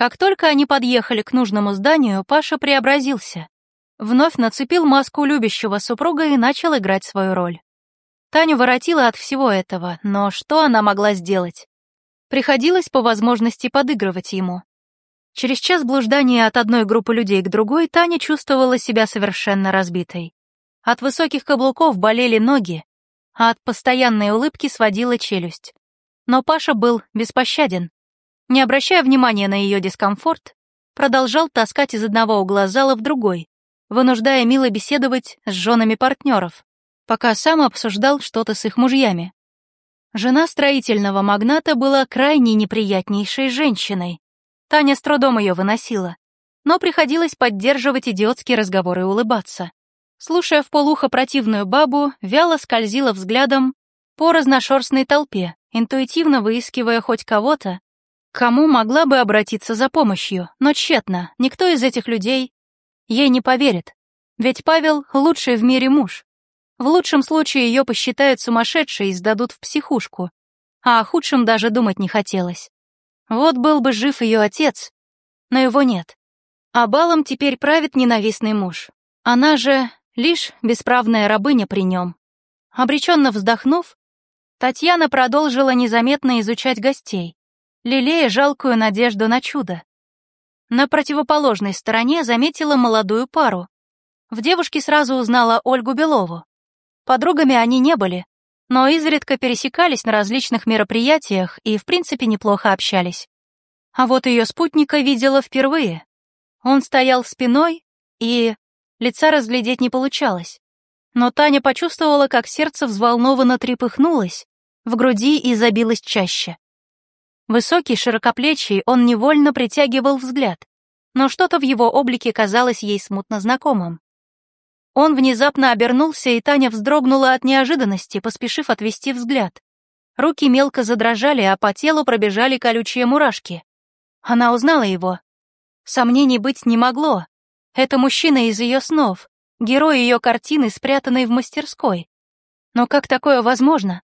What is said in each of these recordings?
Как только они подъехали к нужному зданию, Паша преобразился. Вновь нацепил маску любящего супруга и начал играть свою роль. Таню воротила от всего этого, но что она могла сделать? Приходилось по возможности подыгрывать ему. Через час блуждания от одной группы людей к другой Таня чувствовала себя совершенно разбитой. От высоких каблуков болели ноги, а от постоянной улыбки сводила челюсть. Но Паша был беспощаден. Не обращая внимания на ее дискомфорт, продолжал таскать из одного угла зала в другой, вынуждая мило беседовать с женами партнеров, пока сам обсуждал что-то с их мужьями. Жена строительного магната была крайне неприятнейшей женщиной. Таня с трудом ее выносила, но приходилось поддерживать идиотские разговоры и улыбаться. Слушая в полухо противную бабу, вяло скользила взглядом по разношерстной толпе, интуитивно выискивая хоть кого-то, Кому могла бы обратиться за помощью, но тщетно, никто из этих людей ей не поверит. Ведь Павел — лучший в мире муж. В лучшем случае ее посчитают сумасшедшей и сдадут в психушку, а о худшем даже думать не хотелось. Вот был бы жив ее отец, но его нет. А балом теперь правит ненавистный муж. Она же лишь бесправная рабыня при нем. Обреченно вздохнув, Татьяна продолжила незаметно изучать гостей лелея жалкую надежду на чудо. На противоположной стороне заметила молодую пару. В девушке сразу узнала Ольгу Белову. Подругами они не были, но изредка пересекались на различных мероприятиях и, в принципе, неплохо общались. А вот ее спутника видела впервые. Он стоял спиной, и лица разглядеть не получалось. Но Таня почувствовала, как сердце взволнованно трепыхнулось, в груди и забилось чаще. Высокий, широкоплечий, он невольно притягивал взгляд, но что-то в его облике казалось ей смутно знакомым. Он внезапно обернулся, и Таня вздрогнула от неожиданности, поспешив отвести взгляд. Руки мелко задрожали, а по телу пробежали колючие мурашки. Она узнала его. Сомнений быть не могло. Это мужчина из ее снов, герой ее картины, спрятанной в мастерской. Но как такое возможно?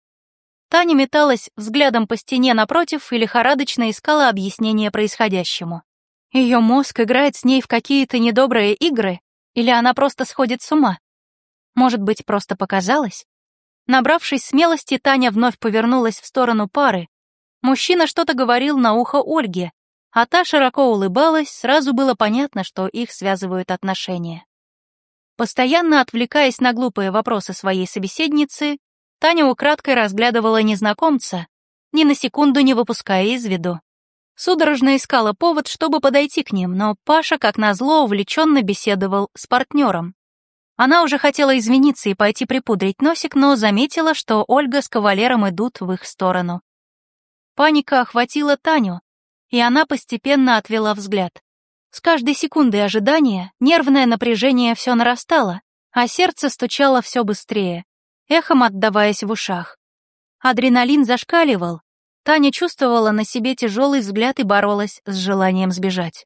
Таня металась взглядом по стене напротив и лихорадочно искала объяснение происходящему. Ее мозг играет с ней в какие-то недобрые игры, или она просто сходит с ума? Может быть, просто показалось? Набравшись смелости, Таня вновь повернулась в сторону пары. Мужчина что-то говорил на ухо Ольге, а та широко улыбалась, сразу было понятно, что их связывают отношения. Постоянно отвлекаясь на глупые вопросы своей собеседницы, Таня украдкой разглядывала незнакомца, ни на секунду не выпуская из виду. Судорожно искала повод, чтобы подойти к ним, но Паша, как назло, увлеченно беседовал с партнером. Она уже хотела извиниться и пойти припудрить носик, но заметила, что Ольга с кавалером идут в их сторону. Паника охватила Таню, и она постепенно отвела взгляд. С каждой секундой ожидания нервное напряжение все нарастало, а сердце стучало все быстрее эхом отдаваясь в ушах. Адреналин зашкаливал. Таня чувствовала на себе тяжелый взгляд и боролась с желанием сбежать.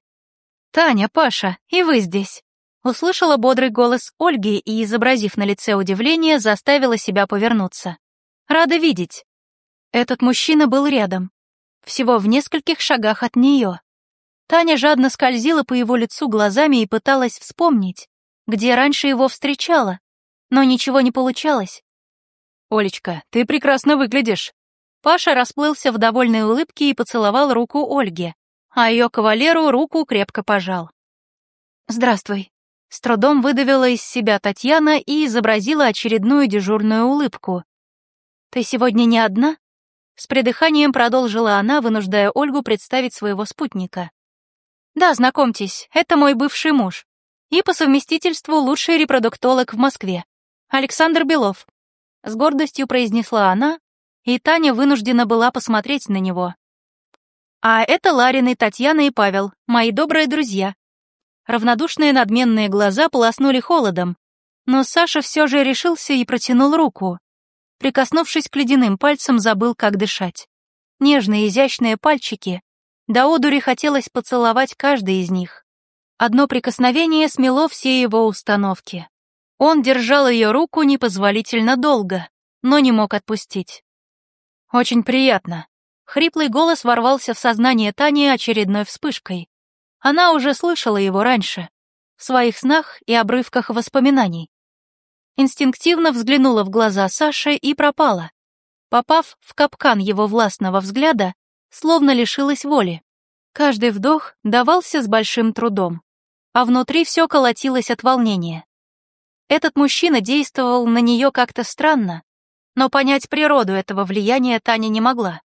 «Таня, Паша, и вы здесь!» Услышала бодрый голос Ольги и, изобразив на лице удивление, заставила себя повернуться. «Рада видеть!» Этот мужчина был рядом, всего в нескольких шагах от нее. Таня жадно скользила по его лицу глазами и пыталась вспомнить, где раньше его встречала, но ничего не получалось. «Олечка, ты прекрасно выглядишь». Паша расплылся в довольной улыбке и поцеловал руку Ольге, а ее кавалеру руку крепко пожал. «Здравствуй». С трудом выдавила из себя Татьяна и изобразила очередную дежурную улыбку. «Ты сегодня не одна?» С придыханием продолжила она, вынуждая Ольгу представить своего спутника. «Да, знакомьтесь, это мой бывший муж. И по совместительству лучший репродуктолог в Москве. Александр Белов. С гордостью произнесла она, и Таня вынуждена была посмотреть на него. А это Ларины, Татьяна и Павел, мои добрые друзья. Равнодушные надменные глаза полоснули холодом, но Саша все же решился и протянул руку. Прикоснувшись к ледяным пальцам, забыл, как дышать. Нежные, изящные пальчики. До одури хотелось поцеловать каждый из них. Одно прикосновение смело все его установки. Он держал ее руку непозволительно долго, но не мог отпустить. «Очень приятно». Хриплый голос ворвался в сознание Тани очередной вспышкой. Она уже слышала его раньше, в своих снах и обрывках воспоминаний. Инстинктивно взглянула в глаза Саши и пропала. Попав в капкан его властного взгляда, словно лишилась воли. Каждый вдох давался с большим трудом, а внутри все колотилось от волнения. Этот мужчина действовал на нее как-то странно, но понять природу этого влияния Таня не могла.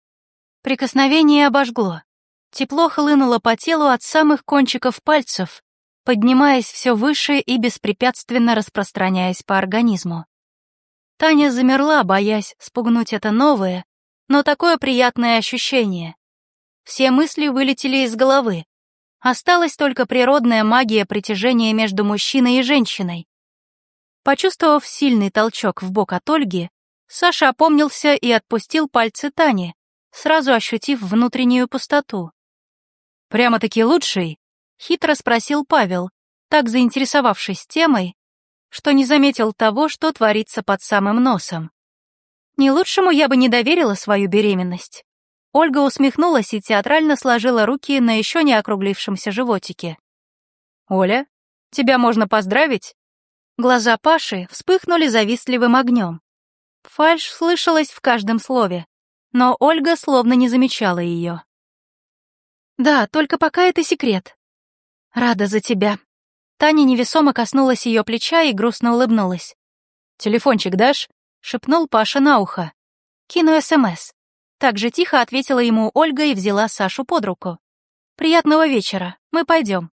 Прикосновение обожгло. Тепло хлынуло по телу от самых кончиков пальцев, поднимаясь все выше и беспрепятственно распространяясь по организму. Таня замерла, боясь спугнуть это новое, но такое приятное ощущение. Все мысли вылетели из головы. Осталась только природная магия притяжения между мужчиной и женщиной. Почувствовав сильный толчок в бок от Ольги, Саша опомнился и отпустил пальцы Тани, сразу ощутив внутреннюю пустоту. «Прямо-таки лучший?» — хитро спросил Павел, так заинтересовавшись темой, что не заметил того, что творится под самым носом. «Не лучшему я бы не доверила свою беременность». Ольга усмехнулась и театрально сложила руки на еще не округлившемся животике. «Оля, тебя можно поздравить?» Глаза Паши вспыхнули завистливым огнем. Фальш слышалась в каждом слове, но Ольга словно не замечала ее. «Да, только пока это секрет. Рада за тебя». Таня невесомо коснулась ее плеча и грустно улыбнулась. «Телефончик дашь?» — шепнул Паша на ухо. «Кину СМС». Так же тихо ответила ему Ольга и взяла Сашу под руку. «Приятного вечера, мы пойдем».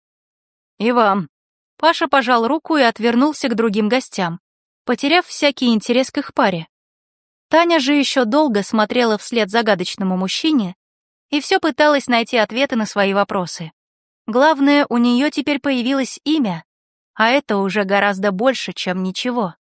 «И вам», Паша пожал руку и отвернулся к другим гостям, потеряв всякий интерес к их паре. Таня же еще долго смотрела вслед загадочному мужчине и все пыталась найти ответы на свои вопросы. Главное, у нее теперь появилось имя, а это уже гораздо больше, чем ничего.